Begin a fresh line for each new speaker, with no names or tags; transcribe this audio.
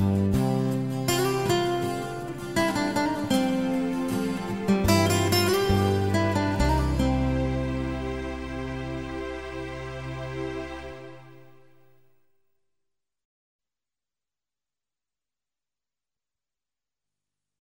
you.